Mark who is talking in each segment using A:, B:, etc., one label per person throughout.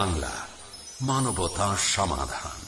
A: বাংলা মানবতা সমাধান।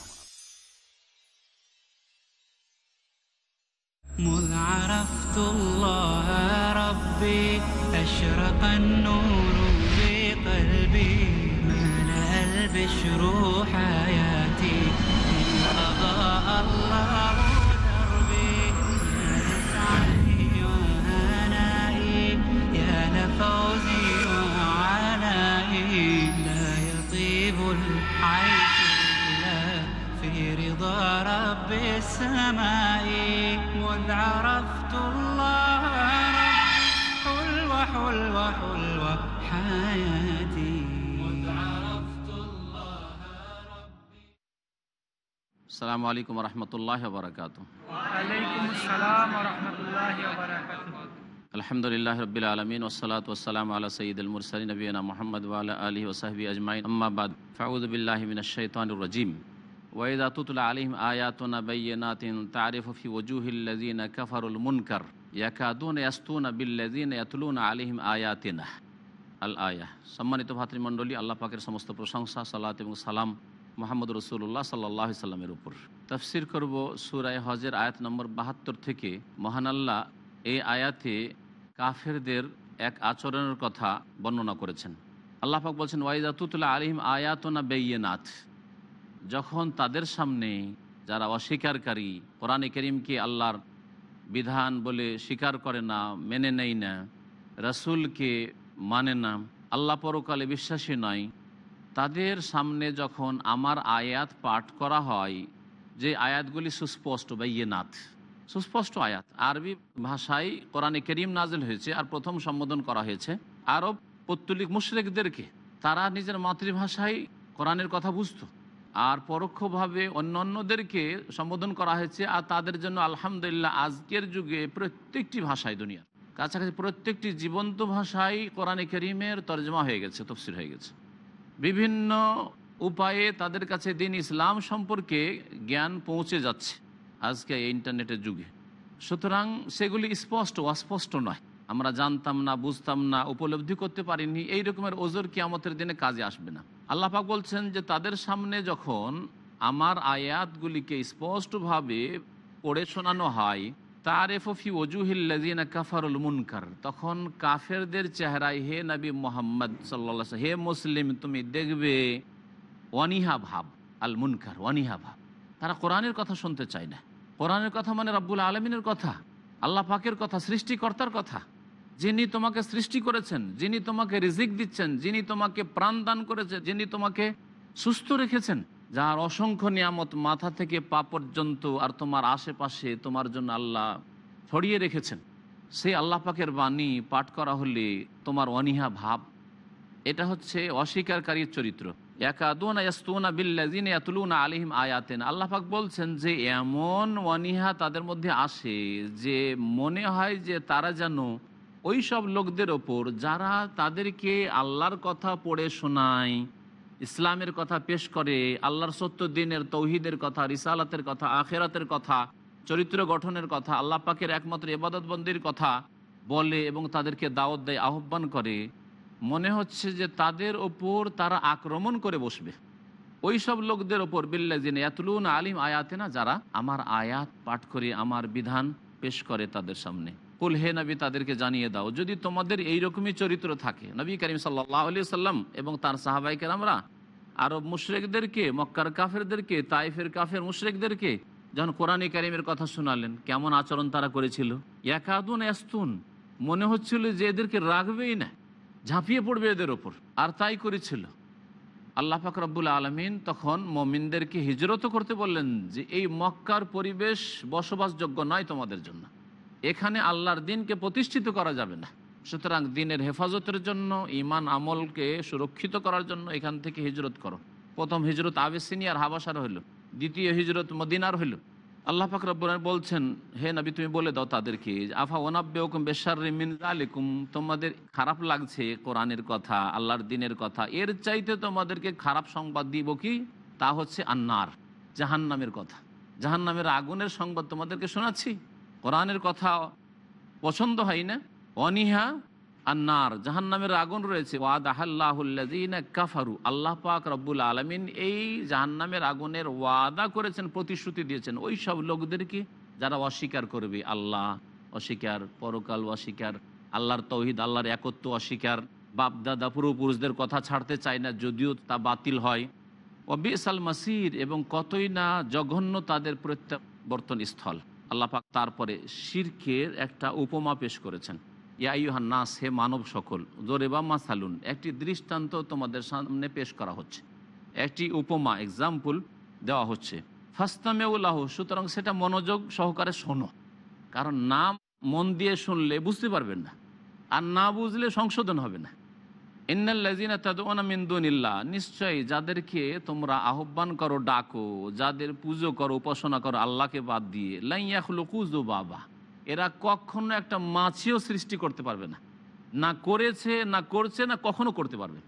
B: আসসালামু আলাইকুম রহমতুল্লাহ বরকাত
C: ওয়ালাইকুম আসসালাম রহমতুল্লাহ বারাকাতুহ
B: আলহামদুলিল্লাহ রবিল আলমিন ওসলাত ওসালাম আলা সঈদ মুরসালী নবীনা মোহাম্মদ ওয়ালা আলী ওসাহবি আজমাইন আম্মাবাদ ফাউদবিল্লাহমিন শৈতানুর রজিম ওয়েদা তুতলা আলিম আয়াতনা বাইনাতিন তারিফ ফি ওজুহিল্লাযিন কাফারুল মুনকার ইয়াকাদুন ইয়াস্তুনা বিল্লাযিন ইয়াতলুনা আলিহিম আয়াতিনা আল আয়া সম্মানিত ভাতৃমণ্ডলী আল্লাহ পাকের সমস্ত প্রশংসা সালাত এবং সালাম মোহাম্মদ রসুল্লাহ সাল্লাহ সাল্লামের উপর। তফসির করব সুরায় হজের আয়াত নম্বর বাহাত্তর থেকে। মহান আল্লাহ এই আয়াতে কাফেরদের এক আচরণের কথা বর্ণনা করেছেন। আল্লাহ পাক বলছেন ওয়াইদাতুল্লাহ আলিম আয়াতনা বেইয়েনাথ যখন তাদের সামনে যারা অস্বীকারী, কোরআনে করিমকে আল্লাহর বিধান বলে স্বীকার করে না, মেনে নেয় না, রাসুলকে মানে না, আল্লাহ পরকালে বিশ্বাসী নয় তাদের সামনে যখন আমার আয়াত পাঠ করা হয়, যে আয়াতগুলি সুস্পষ্ট বা ইয়েনাথ সুস্পষ্ট আয়াত, আরবি ভাষায় কোরআনে করিম নাজিল হয়েছে আর প্রথম সম্বোধন করা হয়েছে, আরব পত্তলিক মুশরেকদেরকে, তারা নিজের মাতৃভাষায় কোরআনের কথা বুঝতো, আর পরোক্ষভাবে অন্য অন্যদেরকে সম্বোধন করা হয়েছে, আর তাদের জন্য আলহামদুলিল্লাহ আজকের যুগে প্রত্যেকটি ভাষায় দুনিয়ার, কাছাকাছি প্রত্যেকটি জীবন্ত ভাষায় কোরআনে করিমের তর্জমা হয়ে গেছে, তফসির হয়ে গেছে। বিভিন্ন উপায়ে তাদের কাছে দিন ইসলাম সম্পর্কে জ্ঞান পৌঁছে যাচ্ছে আজকে এই ইন্টারনেটের যুগে। সুতরাং সেগুলি স্পষ্ট, অস্পষ্ট নয়। আমরা জানতাম না, বুঝতাম না, উপলব্ধি করতে পারিনি, এই রকমের ওজোর কিয়ামতের দিনে কাজে আসবে না। আল্লাহ পাক বলছেন যে, তাদের সামনে যখন আমার আয়াতগুলিকে স্পষ্টভাবে পড়ে শোনানো হয় তারেফি ওজুহিল্লাজিনা মুনকার। তখন কাফেরদের চেহারায়, হে নবী মোহাম্মদ সাল্লা হে মুসলিম, তুমি দেখবে ওয়ানিহা ভাব, আল মুনকার ওয়ানিহা ভাব। তারা কোরআনের কথা শুনতে চায় না। কোরআনের কথা মানে রাব্বুল আলমিনের কথা, আল্লাহ পাকের কথা, সৃষ্টিকর্তার কথা। যিনি তোমাকে সৃষ্টি করেছেন, যিনি তোমাকে রিজিক দিচ্ছেন, যিনি তোমাকে প্রাণ দান করেছেন, যিনি তোমাকে সুস্থ রেখেছেন যার অসংখ্য নিয়ামত মাথা থেকে পা পর্যন্ত আর তোমার আশেপাশে তোমার জন্য আল্লাহ ছড়িয়ে রেখেছেন। সেই আল্লাহ পাকের বাণী পাঠ করা হলে তোমার অনীহা ভাব, এটা হচ্ছে অস্বীকারীর চরিত্র। আলিহিম আয়াতেন। আল্লাহ পাক বলছেন যে এমন অনীহা তাদের মধ্যে আসে যে মনে হয় যে তারা যেন ওই সব লোকদের ওপর, যারা তাদেরকে আল্লাহর কথা পড়ে শোনায় ইসলামের কথা পেশ করে, আল্লাহর সত্য দিনের তৌহিদের কথা, রিসালাতের কথা, আখেরাতের কথা, চরিত্র গঠনের কথা, আল্লাহ পাকের একমাত্র এবাদতবন্দির কথা বলে এবং তাদেরকে দাওয়াত দেয়, আহ্বান করে, মনে হচ্ছে যে তাদের ওপর তারা আক্রমণ করে বসবে। ওই সব লোকদের ওপর বিল্লাজিন এতলুন আলিম আয়াতে না যারা আমার আয়াত পাঠ করে, আমার বিধান পেশ করে তাদের সামনে। কুল হে নবী, তাদেরকে জানিয়ে দাও। যদি তোমাদের এই এইরকমই চরিত্র থাকে, নবী করিম সাল্লাহ আলি সাল্লাম এবং তার সাহাবাইকের আমরা আরব মুশরেকদেরকে, মক্কার কাফেরদেরকে, তাইফের কাফের মুশরেকদেরকে, যখন কোরআনী কারিমের কথা শোনালেন, কেমন আচরণ তারা করেছিল? একাদুন এস্তুন মনে হচ্ছিল যে এদেরকে রাখবেই না, ঝাঁপিয়ে পড়বে এদের ওপর। আর তাই করেছিল। আল্লাহ পাক রব্বুল আলমিন তখন মমিনদেরকে হিজরতও করতে বললেন যে, এই মক্কার পরিবেশ বসবাসযোগ্য নয় তোমাদের জন্য। এখানে আল্লাহর দিনকে প্রতিষ্ঠিত করা যাবে না। সুতরাং দিনের হেফাজতের জন্য ইমান আমলকে সুরক্ষিত করার জন্য এখান থেকে হিজরত করো। প্রথম হিজরত আবেসিনিয়ার হাবাসার হইল। দ্বিতীয় হিজরত মদিনার হইল। আল্লাহ পাক বলছেন, হে নবী, তুমি বলে দাও তাদেরকে আফা ওনাব্বে হুকুম বেশার মিন আলিকুম তোমাদের খারাপ লাগছে কোরআনের কথা, আল্লাহর দিনের কথা। এর চাইতে তোমাদেরকে খারাপ সংবাদ দিব কি? তা হচ্ছে আন্নার, জাহান্নামের কথা। জাহান্নামের আগুনের সংবাদ তোমাদেরকে শোনাচ্ছি। কোরআনের কথা পছন্দ হয় না? অনিহা আন্নার জাহান নামের আগুন রয়েছে। ওয়াদ আহাল্লাহুল্লাযীনা কাফারু। আল্লাহ পাক রব্বুল আলমিন এই জাহান নামের আগুনের ওয়াদা করেছেন, প্রতিশ্রুতি দিয়েছেন। ওই সব লোকদেরকে যারা অস্বীকার করবে, আল্লাহ অস্বীকার, পরকাল অস্বীকার, আল্লাহর তৌহিদ, আল্লাহর একত্ব অস্বীকার। বাপ দাদা পূর্বপুরুষদের কথা ছাড়তে চায় না, যদিও তা বাতিল হয়। অবিসাল মাসির এবং কতই না জঘন্য তাদের প্রত্যাবর্তন স্থল আল্লাহ পাক তারপরে শিরকের একটা উপমা পেশ করেছেন। ইয়াইহান নাস, হে মানব সকল, জোরে বা মাসালুন, একটি দৃষ্টান্ত তোমাদের সামনে পেশ করা হচ্ছে। একটি উপমা এক্সাম্পল দেওয়া হচ্ছে। ফাস্তামেউল্লাহ সুতরাং সেটা মনোযোগ সহকারে শোনো। কারণ নাম মন দিয়ে শুনলে বুঝতে পারবেন না। আর না বুঝলে সংশোধন হবে না। ইন্নাল্লাজিনা তাদউনা মিন দুনিল্লাহ নিশ্চয়ই যাদেরকে তোমরা আহ্বান করো, ডাকো, যাদের পুজো করো, উপাসনা করো, আল্লাহকে বাদ দিয়ে লাইয়াখলুকু বাবা এরা কখনো একটা মাছিও সৃষ্টি করতে পারবে না। না করেছে, না করছে, না কখনো করতে পারবে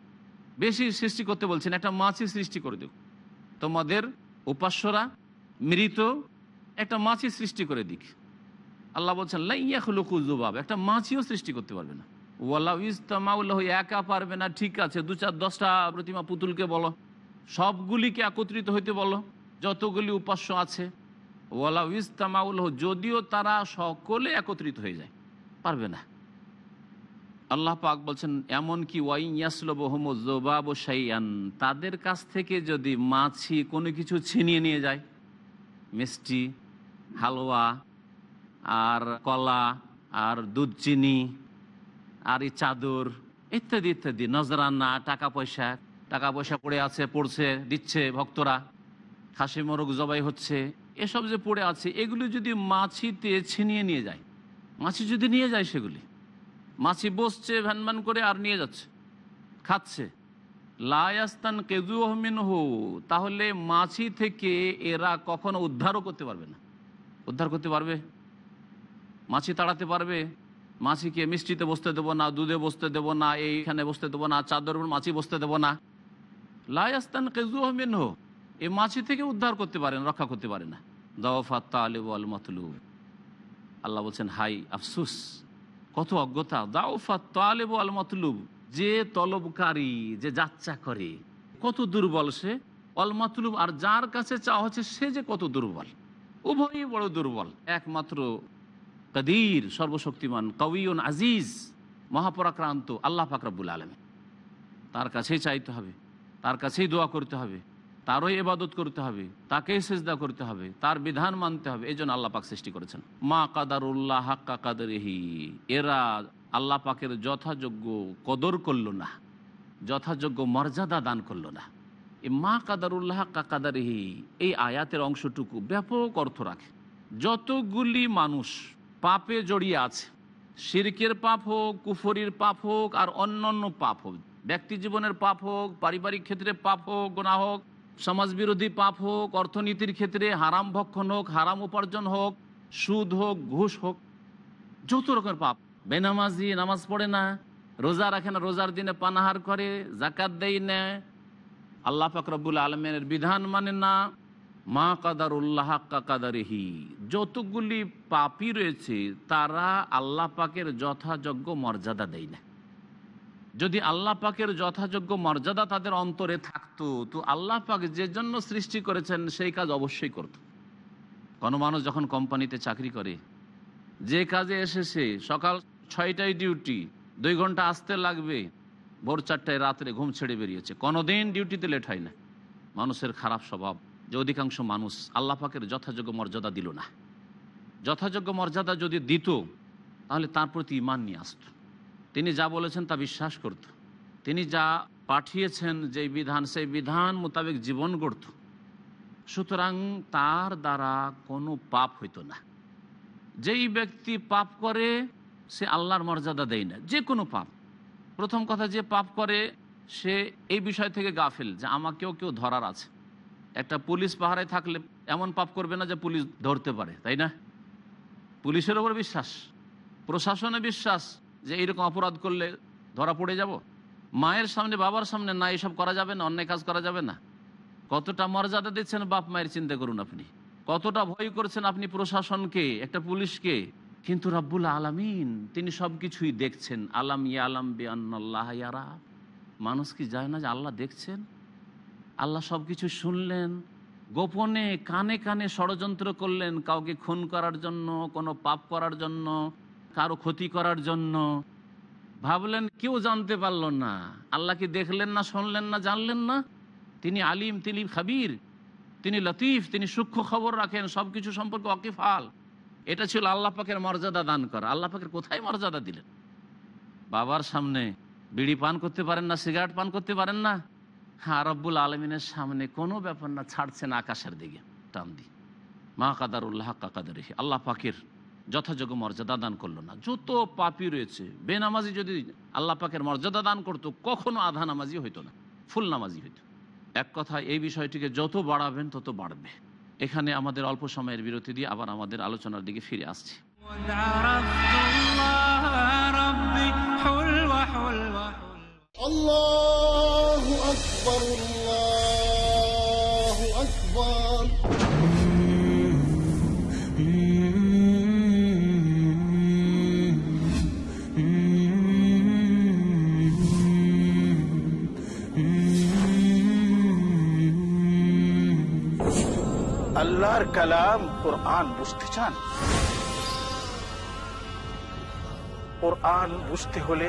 B: বেশি সৃষ্টি করতে বলছেন একটা মাছি সৃষ্টি করে দিও তোমাদের উপাস্যরা মৃত, একটা মাছি সৃষ্টি করে দিক। আল্লাহ বলছেন লাইয়াখলুকু জুবাব একটা মাছিও সৃষ্টি করতে পারবে না। ওয়াল্লা ইস্তামাউল্লাহ একা পারবে না, ঠিক আছে, দু চার দশটা প্রতিমা পুতুলকে বলো। সবগুলিকে একত্রিত হইতে বলো, যতগুলি উপাস্য আছে। ওয়ালা ইস্তামাউল্লাহ যদিও তারা সকলে একত্রিত হয়ে যায়, পারবে না। আল্লাহ পাক বলছেন এমন কি সাইয়ান তাদের কাছ থেকে যদি মাছি কোনো কিছু ছিনিয়ে নিয়ে যায়, মিষ্টি, হালুয়া, আর কলা, আর দুধ চিনি আর এই চাদর, ইত্যাদি ইত্যাদি। নজরানা টাকা পয়সা টাকা পয়সা পড়ে আছে, পড়ছে, দিচ্ছে ভক্তরা। খাসি, মোরগ জবাই হচ্ছে। এসব যে পড়ে আছে, এগুলি যদি মাছিতে ছিনিয়ে নিয়ে যায়, মাছি যদি নিয়ে যায় সেগুলি, মাছি বসছে ভ্যান ভ্যান করে আর নিয়ে যাচ্ছে, খাচ্ছে। লায়াস্তান কেজু আহমিন হো তাহলে মাছি থেকে এরা কখনো উদ্ধারও করতে পারবে না। উদ্ধার করতে পারবে? মাছি তাড়াতে পারবে? মাছিকে মিষ্টিতে বসতে দেবো না, দুধে বসতে দেবো না, এইখানে বসতে দেবো না, চাদর মাছি বসতে দেবো না। লায়াস্তান কেজু আহমিন হো এই মাছি থেকে উদ্ধার করতে পারেন, রক্ষা করতে পারে না। দফাত তালিব আল মতলুব। আল্লাহ বলছেন, হাই, আফসুস, কত অজ্ঞতা। দাউফা তালেব আল মতলুব, যে তলবকারী, যে যাচ্চা করে, কত দুর্বল সে। অল মতলুব আর যার কাছে চাওয়া হচ্ছে, সে যে কত দুর্বল। উভয়ই বড় দুর্বল। একমাত্র কদির, সর্বশক্তিমান কবিউন আজিজ, মহাপরাক্রান্ত, আল্লাহ ফাকরাবুল আলমী তার কাছেই চাইতে হবে, তার কাছেই দোয়া করতে হবে, তারই এবাদত করতে হবে, তাকেই সেজদা করতে হবে, তার বিধান মানতে হবে, এই জন্য আল্লাহ পাক সৃষ্টি করেছেন। মা কাদারুল্লাহ হাক্কা কাদরেহি, এরা আল্লাহ পাকের যথাযোগ্য কদর করল না, যথাযোগ্য মর্যাদা দান করল না। এই মা কাদারুল্লাহ হাক্কা কাদারেহি, এই আয়াতের অংশটুকু ব্যাপক অর্থ রাখে। যতগুলি মানুষ পাপে জড়িয়ে আছে। শিরকের পাপ হোক, কুফরির পাপ হোক, আর অন্যান্য পাপ হোক, ব্যক্তি জীবনের পাপ হোক, পারিবারিক ক্ষেত্রে পাপ হোক গোনা হোক সমাজ বিরোধী পাপ হোক, অর্থনীতির ক্ষেত্রে হারাম ভক্ষণ হোক, হারাম উপার্জন হোক, সুদ হোক, ঘুষ হোক যত রকমের পাপ। বেনামাজি নামাজ পড়ে না, রোজা রাখে না, রোজার দিনে পানাহার করে জাকাত দেয় না, আল্লাহ ফাকরাবুল আলমের বিধান মানে না। মা কাদারুল্লাহ কাদারেহি। যতগুলি পাপি রয়েছে, তারা আল্লাহ পাকের যথাযোগ্য মর্যাদা দেয় না। যদি আল্লাহ পাকের যথাযোগ্য মর্যাদা তাদের অন্তরে থাকতো, তো আল্লাহ পাক যে জন্য সৃষ্টি করেছেন, সেই কাজ অবশ্যই করত। কোনো মানুষ যখন কোম্পানিতে চাকরি করে, যে কাজে এসেছে, সকাল ছয়টায় ডিউটি, দুই ঘণ্টা আসতে লাগবে, ভোর চারটায় রাত্রে ঘুম ছেড়ে বেরিয়েছে। কোনোদিন ডিউটিতে লেট হয় না। মানুষের খারাপ স্বভাব। যে অধিকাংশ মানুষ আল্লাহ পাকের যথাযোগ্য মর্যাদা দিল না। যথাযোগ্য মর্যাদা যদি দিত, তাহলে তার প্রতি ইমান নিয়ে আসতো। তিনি যা বলেছেন তা বিশ্বাস করত। তিনি যা পাঠিয়েছেন যে বিধান, সেই বিধান মোতাবেক জীবন গড়ত। সুতরাং তার দ্বারা কোনো পাপ হইতো না। যেই ব্যক্তি পাপ করে, সে আল্লাহর মর্যাদা দেয় না। যে কোনো পাপ। প্রথম কথা, যে পাপ করে, সে এই বিষয় থেকে গাফেল যে আমাকেও কেউ ধরার আছে। একটা পুলিশ পাহারায় থাকলে এমন পাপ করবে না যে পুলিশ ধরতে পারে, তাই না? পুলিশের ওপর বিশ্বাস, প্রশাসনে বিশ্বাস যে এইরকম অপরাধ করলে ধরা পড়ে যাব। মায়ের সামনে, বাবার সামনে না এসব করা যাবে না, অন্যায় কাজ করা যাবে না। কতটা মর্যাদা দিচ্ছেন বাপ মায়ের, চিন্তা করুন আপনি। কতটা ভয় করছেন আপনি প্রশাসনকে, একটা পুলিশকে। কিন্তু রব্বুল আলমিন, তিনি সব কিছুই দেখছেন। আলাম ইয়া আলাম বে আল্লাহ ইয়ারা। মানুষ কি যায় না যে আল্লাহ দেখছেন? আল্লাহ সব কিছু শুনলেন, গোপনে কানে কানে ষড়যন্ত্র করলেন, কাউকে খুন করার জন্য, কোনো পাপ করার জন্য, কারও ক্ষতি করার জন্য। ভাবলেন, কেউ জানতে পারল না। আল্লাহ কি দেখলেন না, শুনলেন না, জানলেন না? তিনি আলিম, তিনি খাবির, তিনি লতিফ, তিনি সূক্ষ্ম খবর রাখেন সব কিছু সম্পর্কে অকিফাল। এটা ছিল আল্লাহ পাকের মর্যাদা দান করা। আল্লাহ পাকের কোথায় মর্যাদা দিলেন? বাবার সামনে বিড়ি পান করতে পারেন না, সিগারেট পান করতে পারেন না? হ্যাঁ রব্বুল আলমিনের সামনে কোনো ব্যাপার না ছাড়ছেন আকাশের দিকে টান দি মা কাদারুল্লাহ কাকাদার আল্লাহ পাকের যথাযোগ্য মর্যাদা দান করলো না যত পাপি রয়েছে বেনামাজি যদি আল্লাহ পাকের মর্যাদা দান করতো কখনো আধা নামাজি হইতো না ফুল নামাজি হইতো এক কথা এই বিষয়টিকে যত বাড়াবেন তত বাড়বে এখানে আমাদের অল্প সময়ের বিরতি দিয়ে আবার আমাদের আলোচনার দিকে ফিরে আসছি
D: قد عرفت الله ربي حلوة حلوة
E: আল্লাহু আকবার আল্লাহু আকবার
F: আল্লাহর কালাম কোরআন বুঝতে চান? কোরআন বুঝতে হলে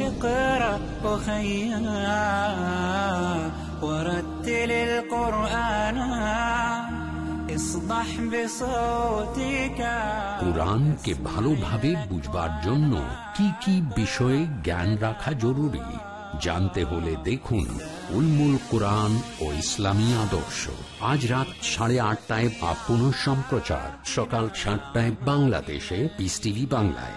D: اقرأ أخيا ورتل القرآن اصدح بصوتك
A: কোরআনকে ভালোভাবে বুঝবার জন্য কি কি বিষয়ে জ্ঞান রাখা জরুরি জানতে হলে দেখুন উলমুল কোরআন ও ইসলামী আদর্শ আজ রাত সাড়ে আটটায় বা পুনঃ সম্প্রচার সকাল সাতটায় বাংলাদেশে পিস টিভি বাংলায়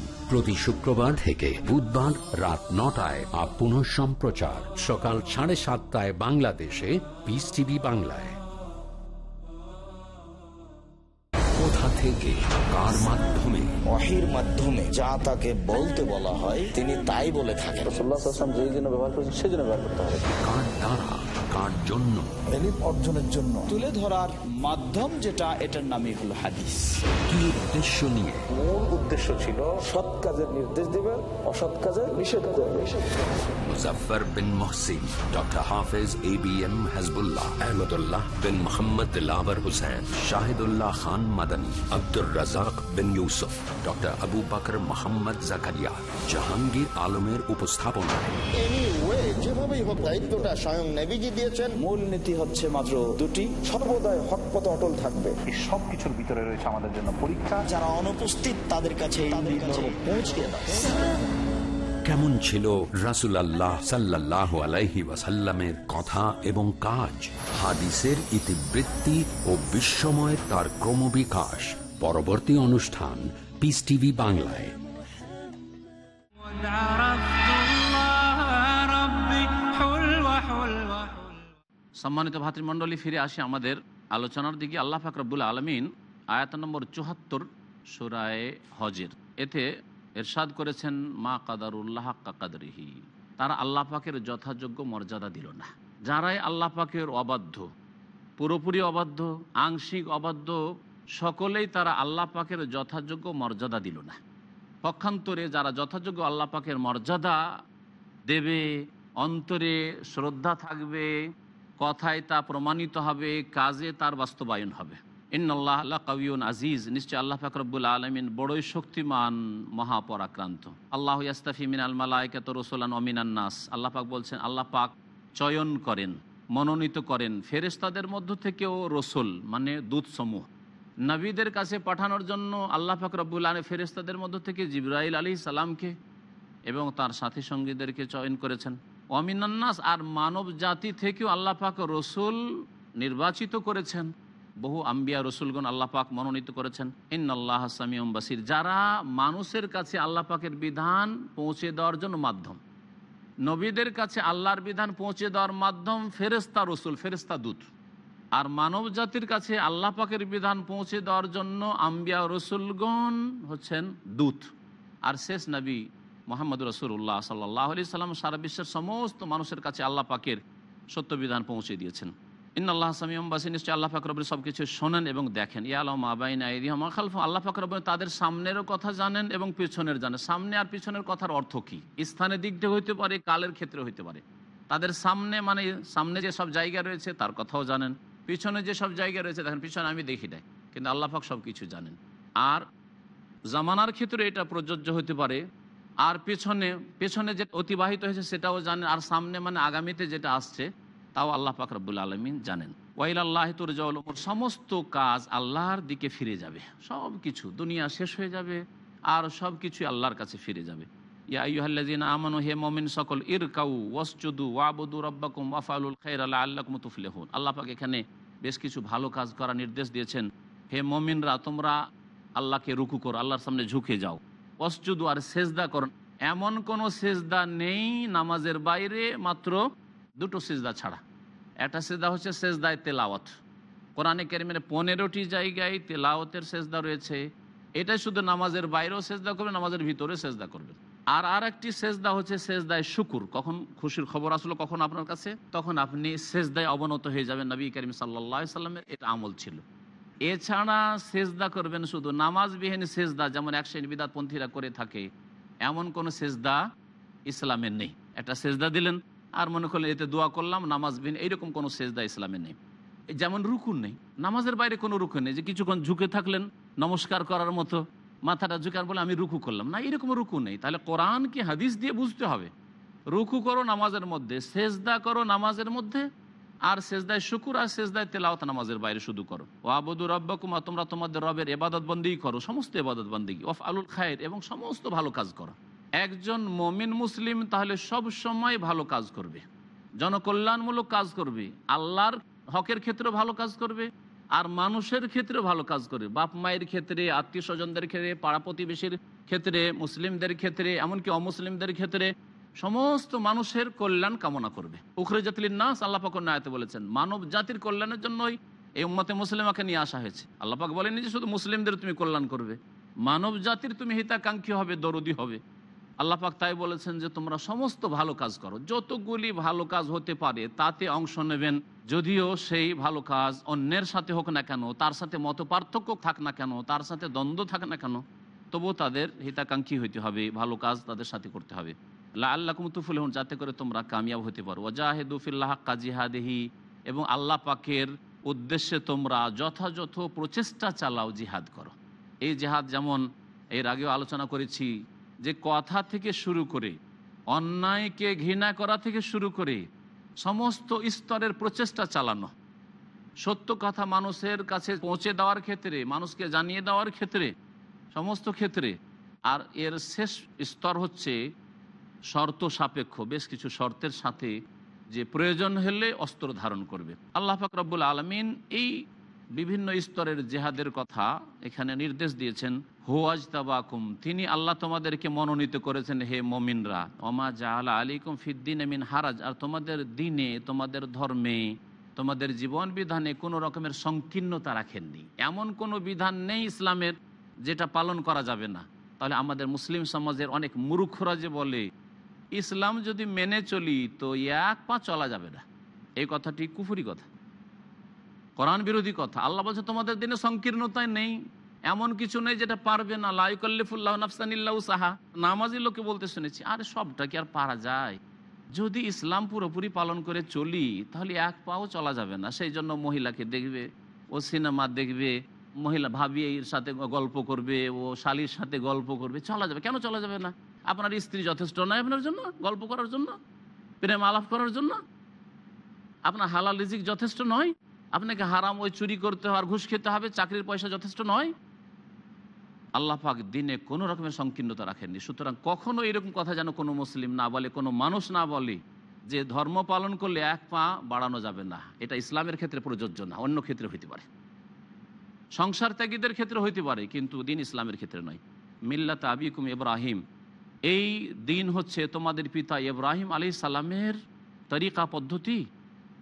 A: প্রতি শুক্রবার থেকে বুধবার রাত নটায় আর পুনঃ সম্প্রচার। সকাল সাড়ে সাতটায় বাংলাদেশে পিস টিভি বাংলায়। কোথা থেকে কার মাধ্যমে?
G: মাধ্যমে যা তাকে বলতে বলা হয় তিনি তাই বলে থাকেন। যেই জন্য ব্যবহার করেছেন সেই জন্য ব্যবহার করতে হবে
A: কার দ্বারা কার জন্য?
G: অর্জনের জন্য। তুলে ধরার মাধ্যম যেটা এটার নামই হলো হাদিস।
A: কি উদ্দেশ্য নিয়ে?
G: মূল উদ্দেশ্য ছিল সৎ কাজের নির্দেশ দিবে অসৎ কাজের নিষেধ করবে
A: Muzaffar bin Mohsin doctor Hafez A B M Hasbullah Ahmadullah bin Mohammad Dilabar Hussain Shahidullah Khan Madani Abdur Razzak bin Yusuf doctor Abu Bakar Mohammad Zakaria Jahangir আলমের
E: Anyway, যেভাবেই হোক দায়িত্বটা স্বয়ং নেভিজি দিয়েছেন।
G: মূল নীতি হচ্ছে মাত্র দুটি সর্বদাই হক পথে অটল থাকবে।
F: এই সব ভিতরে রয়েছে আমাদের জন্য পরীক্ষা।
G: যারা অনুপস্থিত তাদের কাছে
A: কেমন ছিল রাসুল আল্লাহ সাল্লাহ আলাইহি ওয়াসাল্লামের কথা এবং কাজ? হাদিসের ইতিবৃত্তি ও বিশ্বময় তার ক্রমবিকাশ। পরবর্তী অনুষ্ঠান পিস টিভি বাংলায়।
B: সম্মানিত ভাতৃমণ্ডলী ফিরে আসে আমাদের আলোচনার দিকে আল্লাহ ফাকরাবুল আলমিন আয়াত নম্বর চুহাত্তর সুরায় হজের। এতে এরশাদ করেছেন, মা কাদারুল্লাহ কাকাদরিহি তারা আল্লাহ পাকের যথাযোগ্য মর্যাদা দিল না। যারাই আল্লাহ পাকের অবাধ্য, পুরোপুরি অবাধ্য, আংশিক অবাধ্য, সকলেই তারা আল্লাহ পাকের যথাযোগ্য মর্যাদা দিল না। পক্ষান্তরে যারা যথাযোগ্য আল্লাহ পাকের মর্যাদা দেবে, অন্তরে শ্রদ্ধা থাকবে কথায় তা প্রমাণিত হবে, কাজে তার বাস্তবায়ন হবে। ইন্নআল্লাহ আল্লাহ কবিউন আজিজ। নিশ্চয় আল্লাহ ফাকরবুল আলমিন বড়ই শক্তিমান মহাপরাক্রান্ত। আল্লাহ ইয়াস্তাফি মিনাল মালায়কাত রসুলান অমিনান্নাস আল্লাহ পাক বলছেন, আল্লাহ পাক চয়ন করেন, মনোনীত করেন ফেরেস্তাদের মধ্য থেকেও রসুল মানে দূতসমূহ। নবীদের কাছে পাঠানোর জন্য আল্লাহ ফাকরবুল রব্বুল আলী ফেরেস্তাদের মধ্য থেকে জিব্রাইল আলী সালামকে এবং তার সাথী সঙ্গীদেরকে চয়ন করেছেন। অমিনান্নাস আর মানব জাতি থেকেও আল্লাহ পাক রসুল নির্বাচিত করেছেন। বহু আম্বিয়া রসুলগণ আল্লাহ পাক মনোনীত করেছেন। ইন আল্লাহ সামিউম বাসির। যারা মানুষের কাছে আল্লাহ পাকের বিধান পৌঁছে দেওয়ার জন্য মাধ্যম। নবীদের কাছে আল্লাহর বিধান পৌঁছে দেওয়ার মাধ্যম ফেরেস্তা রসুল ফেরেস্তা দূত। আর মানব জাতির কাছে আল্লাহ পাকের বিধান পৌঁছে দেওয়ার জন্য আম্বিয়া রসুলগণ হচ্ছেন দূত। আর শেষ নবী মোহাম্মদ রসুল্লাহ সাল্লাহ আলি সাল্লাম সারা বিশ্বের সমস্ত মানুষের কাছে আল্লাহ পাকের সত্য বিধান পৌঁছে দিয়েছেন। ইন আল্লাহ সামিম বাসী নিশ্চয় আল্লাহ ফাকরবের সব কিছু শোনেন এবং দেখেন। ইয়া আলম আবাইন আইদিহমা খালফ, আল্লাহ ফাকরব তাদের সামনেরও কথা জানেন এবং পিছনের জানেন। সামনে আর পিছনের কথার অর্থ কী? স্থানের দিক দিয়ে হইতে পারে, কালের ক্ষেত্রে হইতে পারে। তাদের সামনে মানে সামনে যে সব জায়গা রয়েছে তার কথাও জানেন। পিছনে যে সব জায়গা রয়েছে, দেখেন পিছনে আমি দেখি নাই, কিন্তু আল্লাহ পাক সব কিছু জানেন। আর জামানার ক্ষেত্রে এটা প্রযোজ্য হতে পারে আর পেছনে পেছনে যে অতিবাহিত হয়েছে সেটাও জানেন, আর সামনে মানে আগামীতে যেটা আসছে, তাও আল্লাহ রব্বুল আলমিন জানেন। ওয়াইল আল্লাহ তুরজাউল উমর, সমস্ত কাজ আল্লাহর দিকে ফিরে যাবে। সব কিছু, দুনিয়া শেষ হয়ে যাবে, আর সব কিছু আল্লাহর কাছে ফিরে যাবে। ইয়া আইয়ুহাল্লাযীনা আমানু, হে মুমিন সকল, ইরকাউ, ওয়াসজুদু, ওয়াবুদু রাব্বাকুম, ওয়াফআলুল খায়রা লাআল্লাকুম তুফলিহুন। আল্লাহ পাক এখানে বেশ কিছু ভালো কাজ করার নির্দেশ দিয়েছেন। হে মুমিনরা, তোমরা আল্লাহকে রুকু করো, আল্লাহর সামনে ঝুঁকে যাও। ওয়াসজুদু আর সেজদা করুন। এমন কোনো সেজদা নেই নামাজের বাইরে, মাত্র দুটো সেজদা ছাড়া। একটা সেজদা হচ্ছে সেজদায় তেলাওয়াত। কোরআনে কেরিমের পনেরোটি জায়গায় তেলাওয়াতের সেজদা রয়েছে। এটাই শুধু নামাজের বাইরেও সেজদা করবে নামাজের ভিতরে সেজদা করবে আর আর একটি সেজদা হচ্ছে সেজদায় শুকুর। কখন খুশির খবর আসলো কখন আপনার কাছে? তখন আপনি সেজদায় অবনত হয়ে যাবেন। নবী করিম সাল্লা সাল্লামের এটা আমল ছিল। এছাড়া সেজদা করবেন শুধু। নামাজবিহীন সেজদা, যেমন এক শ্রেণি বিদাতপন্থীরা করে থাকে, এমন কোনো সেজদা ইসলামের নেই। একটা সেজদা দিলেন, আর মনে করলেন, এতে দোয়া করলাম, নামাজবিহীন, এইরকম কোনো সেজদা ইসলামের নেই। যেমন রুকুন নেই। নামাজের বাইরে কোনো রুকুন নেই। যে কিছুক্ষণ ঝুঁকে থাকলেন, নমস্কার করার মতো, মাথাটা ঝুঁকার বলে, আমি রুকু করলাম। না, এরকম রুকু নেই। তাহলে কোরআন কি হাদিস দিয়ে বুঝতে হবে। রুকু করো নামাজের মধ্যে, সেজদা করো নামাজের মধ্যে আর সেজদায় শুকুর, আর সেজদায় তেলাওত নামাজের বাইরে শুধু করো। ও আবুদু রব্বাকুমা, তোমরা তোমাদের রবের এবাদত বন্দি করো, সমস্ত এবাদত বন্দি অফ আলুল খায়ের এবং সমস্ত ভালো কাজ করো। একজন মমিন মুসলিম তাহলে সব সময় ভালো কাজ করবে। জনকল্যাণমূলক কাজ করবে। আল্লাহর হকের ক্ষেত্রে ভালো কাজ করবে, আর মানুষের ক্ষেত্রে ভালো কাজ করবে। বাপ মায়ের ক্ষেত্রে, আত্মীয় স্বজনদের ক্ষেত্রে, পাড়া প্রতিবেশীর ক্ষেত্রে, মুসলিমদের ক্ষেত্রে, এমনকি অমুসলিমদের ক্ষেত্রে সমস্ত মানুষের কল্যাণ কামনা করবে। উখরে জাতির নাস আল্লাহ পাক নায়তে বলেছেন, মানব জাতির কল্যাণের জন্যই এই উম্মতে মুসলিমাকে নিয়ে আসা হয়েছে। আল্লাহ পাক বলেনি যে শুধু মুসলিমদের তুমি কল্যাণ করবে, মানব জাতির তুমি হিতাকাঙ্ক্ষী হবে দরদি হবে। আল্লাহ পাক তাই বলেছেন যে তোমরা সমস্ত ভালো কাজ করো, যতগুলি ভালো কাজ হতে পারে তাতে অংশ নেবেন, যদিও সেই ভালো কাজ অন্যের সাথে হোক না কেন, তার সাথে মত পার্থক্য থাক না কেন, তার সাথে দ্বন্দ্ব থাক না কেন, তবুও তাদের হিতাকাঙ্ক্ষী হইতে হবে, ভালো কাজ তাদের সাথে করতে হবে। লা আল্লাহ কুমতুফুল হন যাতে করে তোমরা কামিয়াব হতে পারো। ওজাহেদুফিল্লাহ কাজিহাদেহি এবং আল্লাহ পাকের উদ্দেশ্যে তোমরা যথাযথ প্রচেষ্টা চালাও জিহাদ করো। এই জেহাদ যেমন এর আগেও আলোচনা করেছি, যে কথা থেকে শুরু করে, অন্যায়কে ঘৃণা করা থেকে শুরু করে, সমস্ত স্তরের প্রচেষ্টা চালানো। সত্য কথা মানুষের কাছে পৌঁছে দেওয়ার ক্ষেত্রে, মানুষকে জানিয়ে দেওয়ার ক্ষেত্রে, সমস্ত ক্ষেত্রে। আর এর শেষ স্তর হচ্ছে শর্ত সাপেক্ষ, বেশ কিছু শর্তের সাথে যে প্রয়োজন হলে অস্ত্র ধারণ করবে। আল্লাহ ফাকরাবুল আলমিন এই বিভিন্ন স্তরের জেহাদের কথা এখানে নির্দেশ দিয়েছেন হোয়াজ তাবাকুম তিনি আল্লাহ তোমাদেরকে মনোনীত করেছেন, হে মমিনরা, ওমা জাহালা আলিকুম ফিদ্দিন এমিন হারাজ আর তোমাদের দিনে, তোমাদের ধর্মে, তোমাদের জীবন বিধানে কোনো রকমের সংকীর্ণতা রাখেননি। এমন কোনো বিধান নেই ইসলামের যেটা পালন করা যাবে না। তাহলে আমাদের মুসলিম সমাজের অনেক মূর্খরা যে বলে ইসলাম যদি মেনে চলি, তো এক পা চলা যাবে না। এই কথাটি কুফুরি কথা। কোরআন বিরোধী কথা। আল্লাহ বলছে, তোমাদের দিনে সংকীর্ণতায় নেই। এমন কিছু নেই যেটা পারবে না। লাইকল্লিফুল্লাহ নাফসানিল্লাহ সাহা নামাজি লোকে বলতে শুনেছি, আরে সবটা কি আর পারা যায়? যদি ইসলাম পুরোপুরি পালন করে চলি, তাহলে এক পাও চলা যাবে না। সেই জন্য মহিলাকে দেখবে, ও সিনেমা দেখবে, মহিলা ভাবি এর সাথে গল্প করবে, ও শালির সাথে গল্প করবে। চলা যাবে। কেন চলা যাবে না? আপনার স্ত্রী যথেষ্ট নয় আপনার জন্য, গল্প করার জন্য, প্রেম আলাপ করার জন্য। আপনার হালাল রিজিক যথেষ্ট নয়, আপনাকে হারাম ওই চুরি করতে হবে আর ঘুষ খেতে হবে, চাকরির পয়সা যথেষ্ট নয়। আল্লাহ পাক দিনে কোনো রকমের সংকীর্ণতা রাখেননি। সুতরাং কখনো এরকম কথা যেন কোনো মুসলিম না বলে, কোনো মানুষ না বলে, যে ধর্ম পালন করলে এক পা বাড়ানো যাবে না। এটা ইসলামের ক্ষেত্রে প্রযোজ্য না, অন্য ক্ষেত্রে হইতে পারে। সংসার ত্যাগীদের ক্ষেত্রে হইতে পারে, কিন্তু দিন ইসলামের ক্ষেত্রে নয়। মিল্লাত আবিকুম ইব্রাহিম। এই দিন হচ্ছে তোমাদের পিতা ইব্রাহিম আলী সালামের তরিকা পদ্ধতি।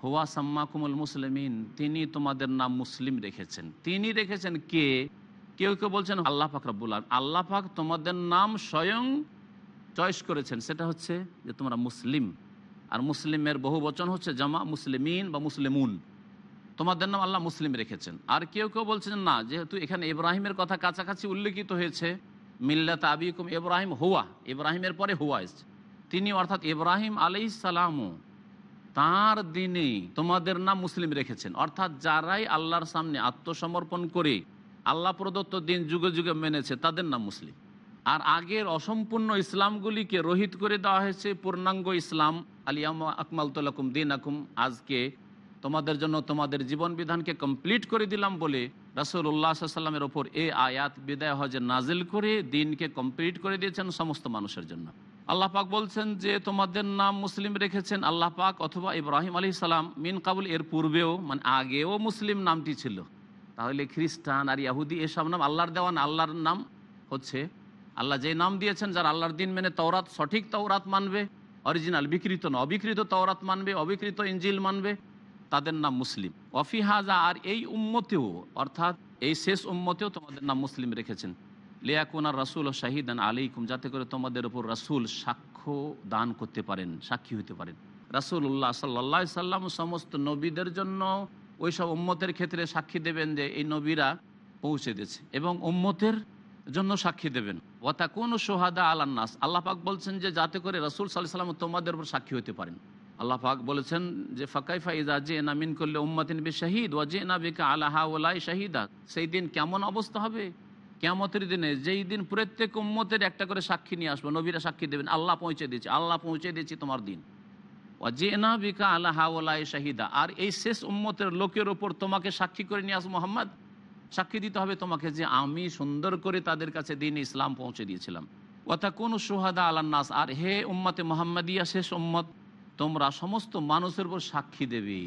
B: হুয়া সাম্মাকুমুল মুসলিমিন, তিনি তোমাদের নাম মুসলিম রেখেছেন। তিনি রেখেছেন কে? কেউ কেউ বলছেন আল্লাহ পাক রব্বুল আল্লাহ পাক তোমাদের নাম স্বয়ং চয়েস করেছেন। সেটা হচ্ছে যে তোমরা মুসলিম। আর মুসলিমের বহু বচন হচ্ছে জামা মুসলিমিন বা মুসলিমুন। তোমাদের নাম আল্লাহ মুসলিম রেখেছেন। আর কেউ কেউ বলছেন না, যেহেতু এখানে ইব্রাহিমের কথা কাছাকাছি উল্লেখিত হয়েছে মিল্লাত আবিকুম ইব্রাহিম হুয়া, ইব্রাহিমের পরে হুয়া এসছে। তিনি অর্থাৎ ইব্রাহিম আলি সালামও তার দিনে তোমাদের নাম মুসলিম রেখেছেন। অর্থাৎ যারাই আল্লাহর সামনে আত্মসমর্পণ করে আল্লাহ প্রদত্ত দিন যুগে যুগে মেনেছে, তাদের নাম মুসলিম। আর আগের অসম্পূর্ণ ইসলামগুলিকে রহিত করে দেওয়া হয়েছে, পূর্ণাঙ্গ ইসলাম। আলিয়াম আকমাল তোলাকুম দিন আকুম আজকে তোমাদের জন্য তোমাদের জীবন বিধানকে কমপ্লিট করে দিলাম বলে রাসুল্লাহ সাল্লামের ওপর এ আয়াত বিদায় হজে নাজিল করে দিনকে কমপ্লিট করে দিয়েছেন সমস্ত মানুষের জন্য। আল্লাহ পাক বলছেন যে তোমাদের নাম মুসলিম রেখেছেন। আল্লাহ পাক অথবা ইব্রাহিম আলী সালাম মিন কাবুল এর পূর্বেও মানে আগেও মুসলিম নামটি ছিল। তাহলে খ্রিস্টান আর ইয়াহুদি এসব নাম আল্লাহর দেওয়ান আল্লাহর নাম হচ্ছে আল্লাহ যে নাম দিয়েছেন যার আল্লাহর দিন মেনে তওরাত সঠিক তওরাত মানবে, অরিজিনাল বিকৃত না, অবিকৃত তওরাত মানবে, অবিকৃত ইঞ্জিল মানবে। তাদের নাম মুসলিম। অফিহাজা আর এই উম্মতেও, অর্থাৎ এই শেষ উম্মতেও তোমাদের নাম মুসলিম রেখেছেন। লিয়াকুনার রাসুল ও শাহিদান আলাইকুম, যাতে করে তোমাদের উপর রাসুল সাক্ষ্য দান করতে পারেন, সাক্ষী হতে পারেন। রাসুল্লাহ সাল্লা সাল্লাম সমস্ত নবীদের জন্য ওই সব উম্মতের ক্ষেত্রে সাক্ষী দেবেন যে, এই নবীরা পৌঁছে দিয়েছে এবং উম্মতের জন্য সাক্ষী দেবেন। ওতা কোন সোহাদা আল্লাহ পাক বলছেন যে, যাতে করে রসুল সাল্লাহ সাল্লাম তোমাদের উপর সাক্ষী হতে পারেন। আল্লাহ পাক বলেছেন যে, ফাকাইফা ইজা জে নামিন করলে উম্মাতিন বি শাহিদ ওয়া জে না বিকা আলাহা ওলাই শাহিদা। সেই দিন কেমন অবস্থা হবে? কেমতের দিনে যেই দিন প্রত্যেক উম্মতের একটা করে সাক্ষী নিয়ে আসব, নবীরা সাক্ষী দেবেন, আল্লাহ পৌঁছে দিয়েছে, আল্লাহ পৌঁছে দিয়েছি তোমার দিন। ওয়াজিনা বিকা আল্লাহ ওলাই শাহিদা। আর এই শেষ উম্মতের লোকের ওপর তোমাকে সাক্ষী করে নিয়ে আসব মোহাম্মদ। সাক্ষী দিতে হবে তোমাকে যে, আমি সুন্দর করে তাদের কাছে দিন ইসলাম পৌঁছে দিয়েছিলাম। ওটা কোন সোহাদা আলান্নাস আর হে উম্মতে মোহাম্মদিয়া, শেষ উম্মত তোমরা সমস্ত মানুষের উপর সাক্ষী দেবে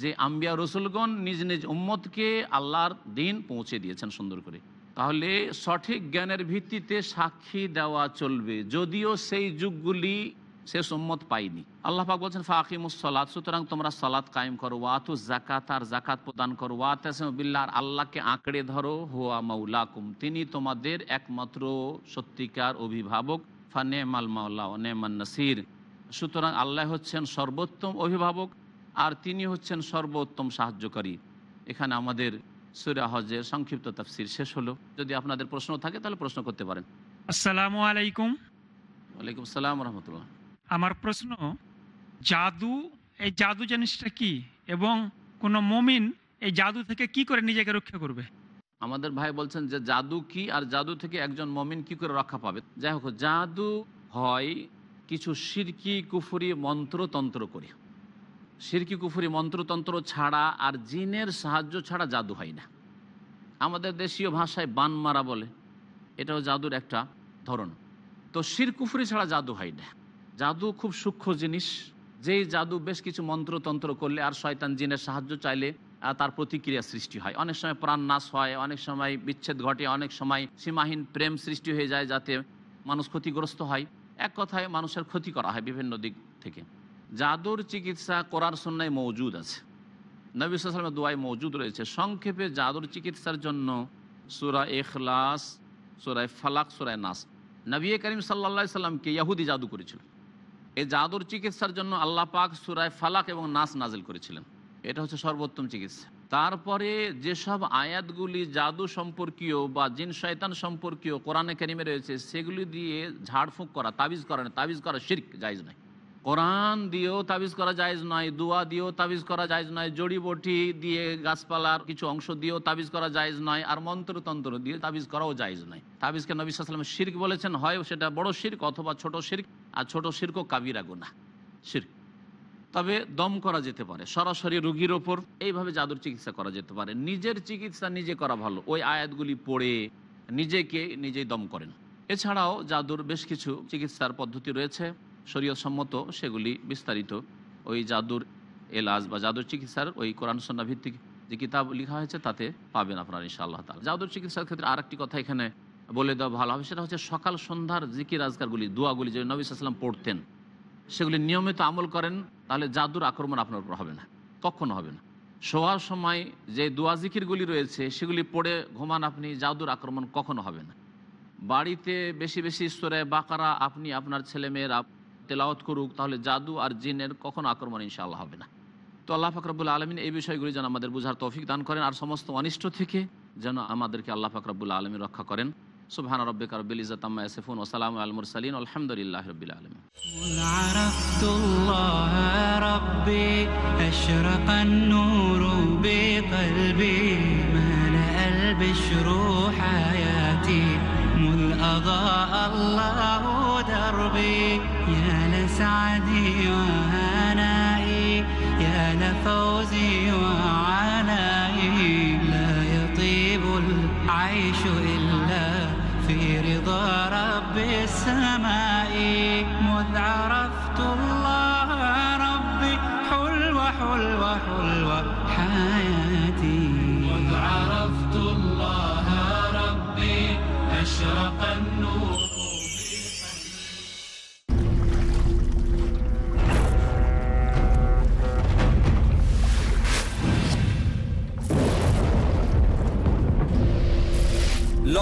B: যে আম্বিয়া রসুলগণ নিজ নিজ উম্মতকে আল্লাহর দিন পৌঁছে দিয়েছেন সুন্দর করে। তাহলে সঠিক জ্ঞানের ভিত্তিতে সাক্ষী দেওয়া চলবে। যদিও সেই যুগগুলি সে সম্মত পাইনি আল্লাহ পাক বলছেন ফাকিমুস সালাত সুতরাং তোমরা সালাত কায়েম করো। ওয়াতু জাকাত আর জাকাত প্রদান করো। ওয়াতাসবিল্লাহ আর আল্লাহকে আঁকড়ে ধরো। হোয়া মাউলাকুম তিনি তোমাদের একমাত্র সত্যিকার অভিভাবক। ফানে মাল মাওলা নেমান নাসির। সুতরাং আল্লাহ হচ্ছেন সর্বোত্তম অভিভাবক আর তিনি হচ্ছেন সর্বোত্তম সাহায্যকারী। এখানে আমাদের সুরা হজের সংক্ষিপ্ত তাফসির শেষ হলো। যদি আপনাদের প্রশ্ন থাকে তাহলে প্রশ্ন করতে পারেন।
C: আসসালামু আলাইকুম।
B: ওয়ালাইকুম সালাম রহমতুল্লাহ।
C: আমার প্রশ্ন জাদু এই জাদু জিনিসটা কি? এবং কোন মমিন এই জাদু থেকে কি করে নিজেকে রক্ষা করবে?
B: আমাদের ভাই বলছেন যে জাদু কি আর জাদু থেকে একজন মমিন কি করে রক্ষা পাবে? যাই হোক জাদু হয় কিছু সিরকি কুফুরি মন্ত্রতন্ত্র করি। সিরকি কুফুরি মন্ত্রতন্ত্র ছাড়া আর জিনের সাহায্য ছাড়া জাদু হয় না। আমাদের দেশীয় ভাষায় বান মারা বলে, এটাও জাদুর একটা ধরন। তো শির কুফুরি ছাড়া জাদু হয় না। জাদু খুব সূক্ষ্ম জিনিস। যেই জাদু বেশ কিছু মন্ত্রতন্ত্র করলে আর শয়তান জিনের সাহায্য চাইলে তার প্রতিক্রিয়া সৃষ্টি হয়। অনেক সময় প্রাণ নাশ হয়, অনেক সময় বিচ্ছেদ ঘটে, অনেক সময় সীমাহীন প্রেম সৃষ্টি হয়ে যায় যাতে মানুষ ক্ষতিগ্রস্ত হয়। এক কথায় মানুষের ক্ষতি করা হয় বিভিন্ন দিক থেকে। জাদুর চিকিৎসা করার সন্ন্যায় মজুদ আছে। নবী সালামের দোয়ায় মজুদ রয়েছে, সংক্ষেপে জাদুর চিকিৎসার জন্য সুরা এখলাস সুরায় ফালাক সুরায় নাস। নবী করিম সাল্লা সাল্লামকে ইয়াহুদি জাদু করেছিল। এই জাদুর চিকিৎসার জন্য আল্লাহ পাক সুরায় ফালাক এবং নাস নাজিল করেছিলেন। এটা হচ্ছে সর্বোত্তম চিকিৎসা। তারপরে যেসব আয়াতগুলি জাদু সম্পর্কীয় বা জিন শয়তান সম্পর্কীয় কোরআনে কারিমে রয়েছে, সেগুলি দিয়ে ঝাড়ফুঁক করা, তাবিজ করা না তাবিজ করা শির্ক জায়জ নয়। কোরআন দিয়েও তাবিজ করা জায়েজ নয়, দোয়া দিয়েও তাবিজ করা জায়েজ নয়, জড়িবটি দিয়ে গাছপালার কিছু অংশ দিয়েও তাবিজ করা জায়েজ নয়, আর মন্ত্রতন্ত্র দিয়ে তাবিজ করাও জায়েজ নয়। তাবিজকে নবী সাল্লাম শির্ক বলেছেন, হয় সেটা বড় শির্ক অথবা ছোট শির্ক, আর ছোট শির্কও কাবিরা গুনা শির্ক। তবে দম করা যেতে পারে। সরাসরি রুগীর ওপর এইভাবে জাদুর চিকিৎসা করা যেতে পারে। নিজের চিকিৎসা নিজে করা ভালো। ওই আয়াতগুলি পড়ে নিজেকে নিজেই দম করেন। এছাড়াও জাদুর বেশ কিছু চিকিৎসার পদ্ধতি রয়েছে। সম্মত সেগুলি বিস্তারিত ওই জাদুর এলাজ বা জাদুর চিকিৎসার ওই কোরআন সন্না ভিত্তিক যে কিতাব লেখা হয়েছে তাতে পাবেন আপনার ইনশাআল্লাহ তালা জাদুর চিকিৎসার ক্ষেত্রে আরেকটি কথা এখানে বলে দেওয়া ভালো হবে। সেটা হচ্ছে সকাল সন্ধ্যার জিকির আজকারগুলি দোয়াগুলি যে নবী সাল্লাম পড়তেন, সেগুলি নিয়মিত আমল করেন। তাহলে জাদুর আক্রমণ আপনার উপর হবে না, কখনো হবে না। শোয়ার সময় যে দোয়া জিকিরগুলি রয়েছে, সেগুলি পড়ে ঘুমান আপনি, জাদুর আক্রমণ কখনো হবে না। বাড়িতে বেশি বেশি স্তরে বাকারা আপনি আপনার ছেলেমেয়েরা তেলাওয়াত করুক, তাহলে জাদু আর জিনের কখনো আক্রমণ ইনশাআল্লাহ হবে না। তো আল্লাহ ফাকরাবুল আলমিন এই বিষয়গুলি যেন আমাদের বোঝার তৌফিক দান করেন, আর সমস্ত অনিষ্ট থেকে যেন আমাদেরকে আল্লাহ ফাকরাবুল আলমিন রক্ষা করেন। সুবহান রব্বিক রব্বিল ইজ্জাত আম্মা ইয়াসিফুন ওয়া সালামু আলাল মুরসালিন আলহামদুলিল্লাহি রাব্বিল আলামিন
D: عرفت الله ربي أشرق النور بقلبي ملأ البشر حياتي مذ أضاء الله دربي يا لسعدي وهنائي يا لفوزي